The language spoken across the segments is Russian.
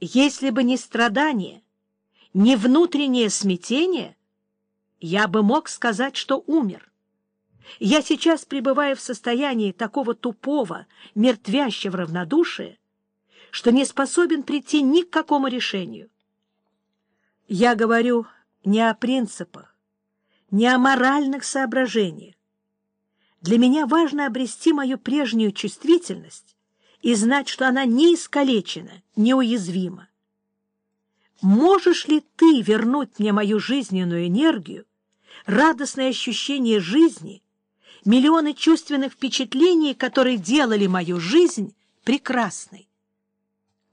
Если бы не страдание, не внутреннее смятение, я бы мог сказать, что умер. Я сейчас пребываю в состоянии такого тупого, мертвящего равнодушия, что не способен прийти ни к какому решению. Я говорю не о принципах, не о моральных соображениях. Для меня важно обрести мою прежнюю чувствительность и знать, что она не искалечена, неуязвима. Можешь ли ты вернуть мне мою жизненную энергию, радостное ощущение жизни, миллионы чувственных впечатлений, которые делали мою жизнь прекрасной?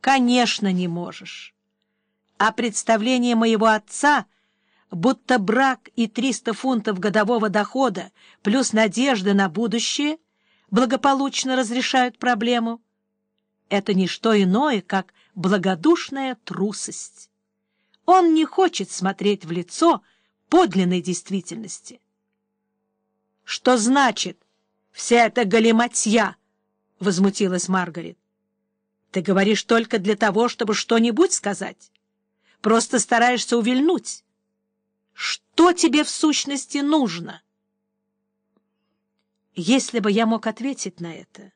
Конечно, не можешь. А представление моего отца, будто брак и 300 фунтов годового дохода плюс надежды на будущее благополучно разрешают проблему, это не что иное, как благодушная трусость. Он не хочет смотреть в лицо подлинной действительности. — Что значит вся эта галиматья? — возмутилась Маргарет. — Ты говоришь только для того, чтобы что-нибудь сказать. Просто стараешься увильнуть. Что тебе в сущности нужно? Если бы я мог ответить на это,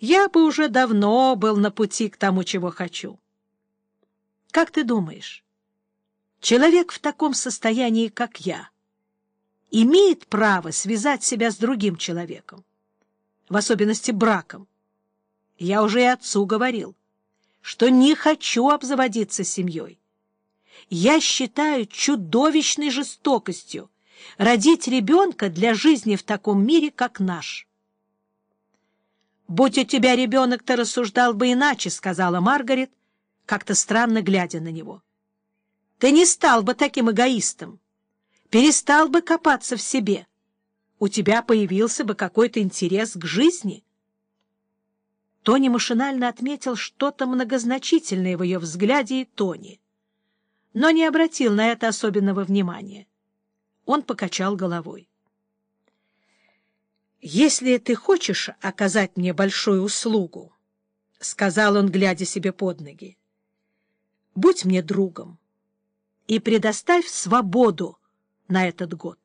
я бы уже давно был на пути к тому, чего хочу. Как ты думаешь, Человек в таком состоянии, как я, имеет право связать себя с другим человеком, в особенности браком. Я уже и отцу говорил, что не хочу обзаводиться семьей. Я считаю чудовищной жестокостью родить ребенка для жизни в таком мире, как наш. «Будь у тебя ребенок, ты рассуждал бы иначе», — сказала Маргарет, как-то странно глядя на него. Ты не стал бы таким эгоистом, перестал бы копаться в себе. У тебя появился бы какой-то интерес к жизни. Тони машинально отметил что-то многозначительное в ее взгляде и тоне, но не обратил на это особенного внимания. Он покачал головой. «Если ты хочешь оказать мне большую услугу, — сказал он, глядя себе под ноги, — будь мне другом и предоставь свободу на этот год.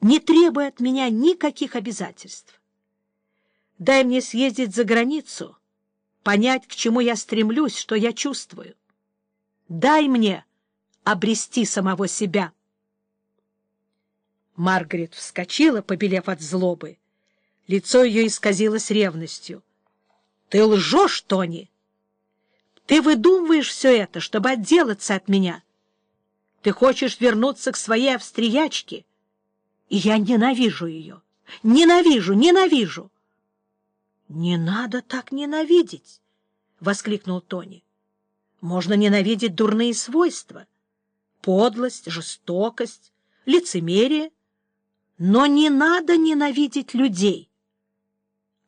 Не требуй от меня никаких обязательств. Дай мне съездить за границу, понять, к чему я стремлюсь, что я чувствую. Дай мне обрести самого себя. Маргарет вскочила, побелев от злобы. Лицо ее исказилось ревностью. — Ты лжешь, Тони! Ты выдумываешь все это, чтобы отделаться от меня — ты хочешь вернуться к своей австриячке, и я ненавижу ее. Ненавижу, ненавижу. — Не надо так ненавидеть, — воскликнул Тони. — Можно ненавидеть дурные свойства, подлость, жестокость, лицемерие, но не надо ненавидеть людей.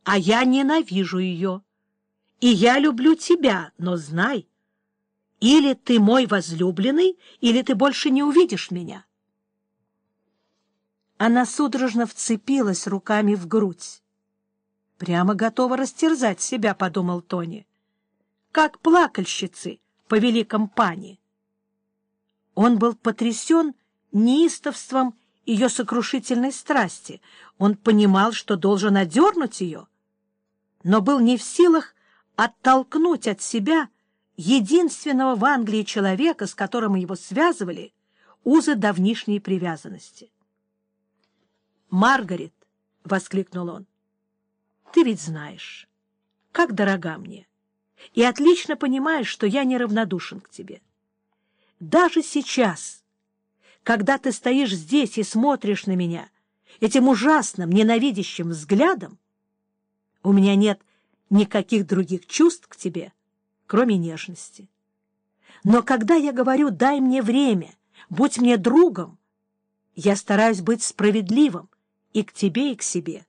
А я ненавижу ее, и я люблю тебя, но знай, или ты мой возлюбленный, или ты больше не увидишь меня. Она судорожно вцепилась руками в грудь. Прямо готова растерзать себя, — подумал Тони. Как плакальщицы по великом пане. Он был потрясен неистовством ее сокрушительной страсти. Он понимал, что должен одернуть ее, но был не в силах оттолкнуть от себя — единственного в Англии человека, с которым его связывали узы давнишней привязанности. «Маргарет!» — воскликнул он. «Ты ведь знаешь, как дорога мне, и отлично понимаешь, что я неравнодушен к тебе. Даже сейчас, когда ты стоишь здесь и смотришь на меня этим ужасным, ненавидящим взглядом, у меня нет никаких других чувств к тебе, — кроме нежности. Но когда я говорю «дай мне время», «будь мне другом», я стараюсь быть справедливым и к тебе, и к себе.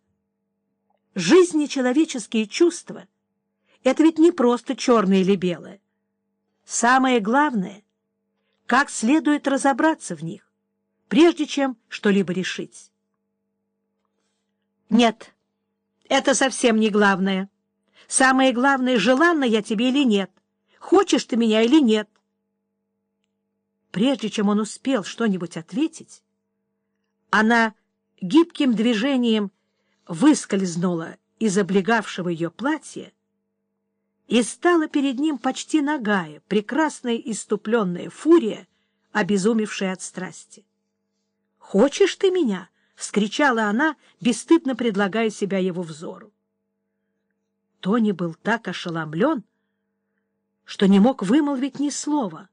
Жизнь и человеческие чувства — это ведь не просто черное или белое. Самое главное — как следует разобраться в них, прежде чем что-либо решить. Нет, это совсем не главное. Самое главное, желанна я тебе или нет. хочешь ты меня или нет. Прежде чем он успел что-нибудь ответить, она гибким движением выскользнула из облегавшего ее платья и стала перед ним почти нагая, прекрасная иступленная фурия, обезумевшая от страсти. «Хочешь ты меня?» — вскричала она, бесстыдно предлагая себя его взору. Тони был так ошеломлен, что не мог вымолвить ни слова.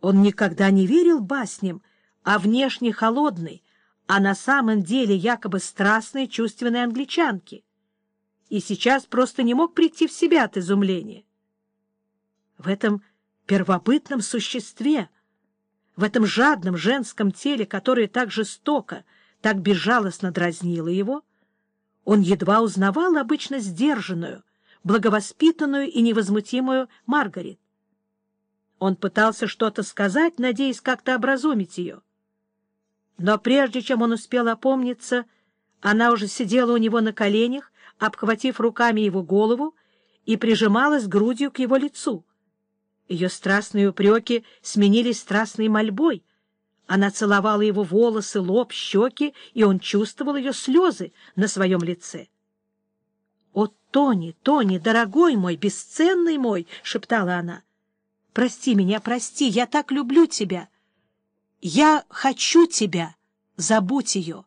Он никогда не верил басням о внешне холодной, а на самом деле якобы страстной чувственной англичанке, и сейчас просто не мог прийти в себя от изумления. В этом первобытном существе, в этом жадном женском теле, которое так жестоко, так безжалостно дразнило его, он едва узнавал обычно сдержанную, благовоспитанную и невозмутимую Маргарет. Он пытался что-то сказать, надеясь как-то образумить ее. Но прежде чем он успел опомниться, она уже сидела у него на коленях, обхватив руками его голову и прижималась грудью к его лицу. Ее страстные упреки сменились страстной мольбой. Она целовала его волосы, лоб, щеки, и он чувствовал ее слезы на своем лице. — О, Тони, Тони, дорогой мой, бесценный мой! — шептала она. — Прости меня, прости, я так люблю тебя. Я хочу тебя, забудь ее.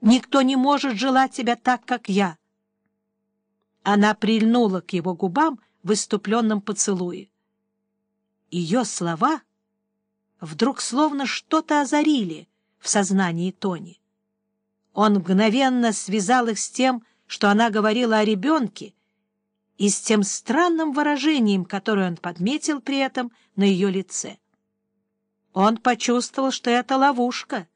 Никто не может желать тебя так, как я. Она прильнула к его губам в иступленном поцелуе. Ее слова вдруг словно что-то озарили в сознании Тони. Он мгновенно связал их с тем, что она говорила о ребенке, и с тем странным выражением, которое он подметил при этом на ее лице. Он почувствовал, что это ловушка,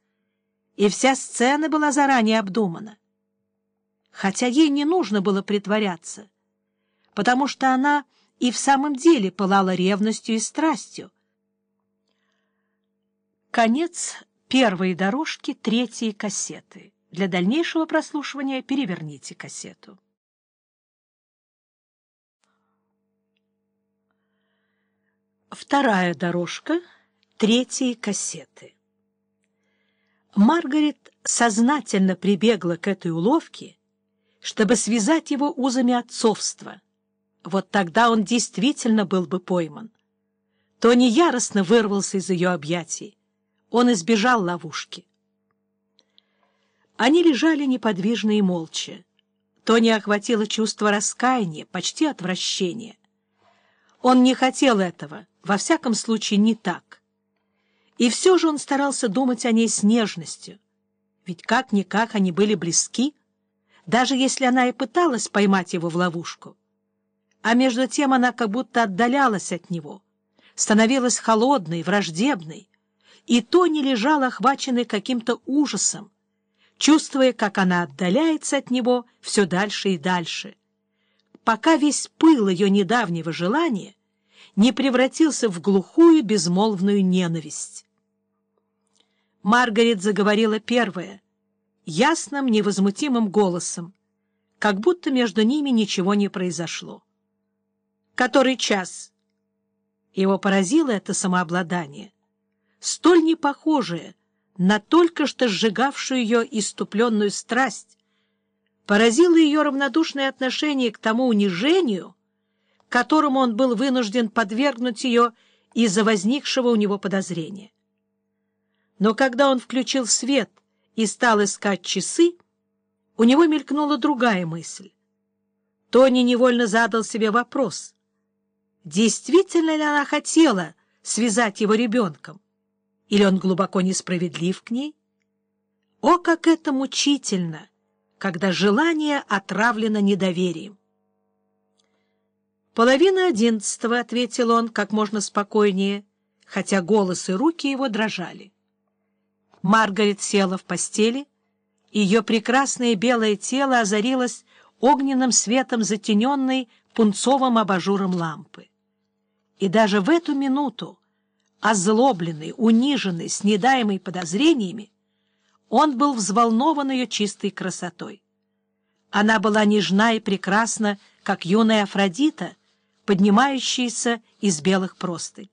и вся сцена была заранее обдумана. Хотя ей не нужно было притворяться, потому что она и в самом деле пылала ревностью и страстью. Конец первой дорожки третьей кассеты. Для дальнейшего прослушивания переверните кассету. Вторая дорожка третьей кассеты. Маргарет сознательно прибегла к этой уловке, чтобы связать его узами отцовства. Вот тогда он действительно был бы пойман. Тони яростно вырвался из ее объятий. Он избежал ловушки. Они лежали неподвижно и молча. Тони охватило чувство раскаяния, почти отвращения. Он не хотел этого, во всяком случае не так. И все же он старался думать о ней с нежностью. Ведь как-никак они были близки, даже если она и пыталась поймать его в ловушку. А между тем она как будто отдалялась от него, становилась холодной, враждебной, и Тони лежал охваченный каким-то ужасом, чувствуя, как она отдаляется от него все дальше и дальше, пока весь пыл ее недавнего желания не превратился в глухую безмолвную ненависть. Маргарет заговорила первая, ясным, невозмутимым голосом, как будто между ними ничего не произошло. «Который час?» Его поразило это самообладание, столь непохожее на только что сжигавшую ее иступленную страсть, поразило ее равнодушное отношение к тому унижению, которому он был вынужден подвергнуть ее из-за возникшего у него подозрения. Но когда он включил свет и стал искать часы, у него мелькнула другая мысль. Тони невольно задал себе вопрос, действительно ли она хотела связать его ребенком? Или он глубоко несправедлив к ней? О, как это мучительно, когда желание отравлено недоверием! «Половина одиннадцатого», — ответил он как можно спокойнее, хотя голос и руки его дрожали. Маргарет села в постели, ее прекрасное белое тело озарилось огненным светом затененной пунцовым абажуром лампы. И даже в эту минуту озлобленный, униженный, снедаемый подозрениями, он был взволнован ее чистой красотой. Она была нежна и прекрасна, как юная Афродита, поднимающиеся из белых простынь.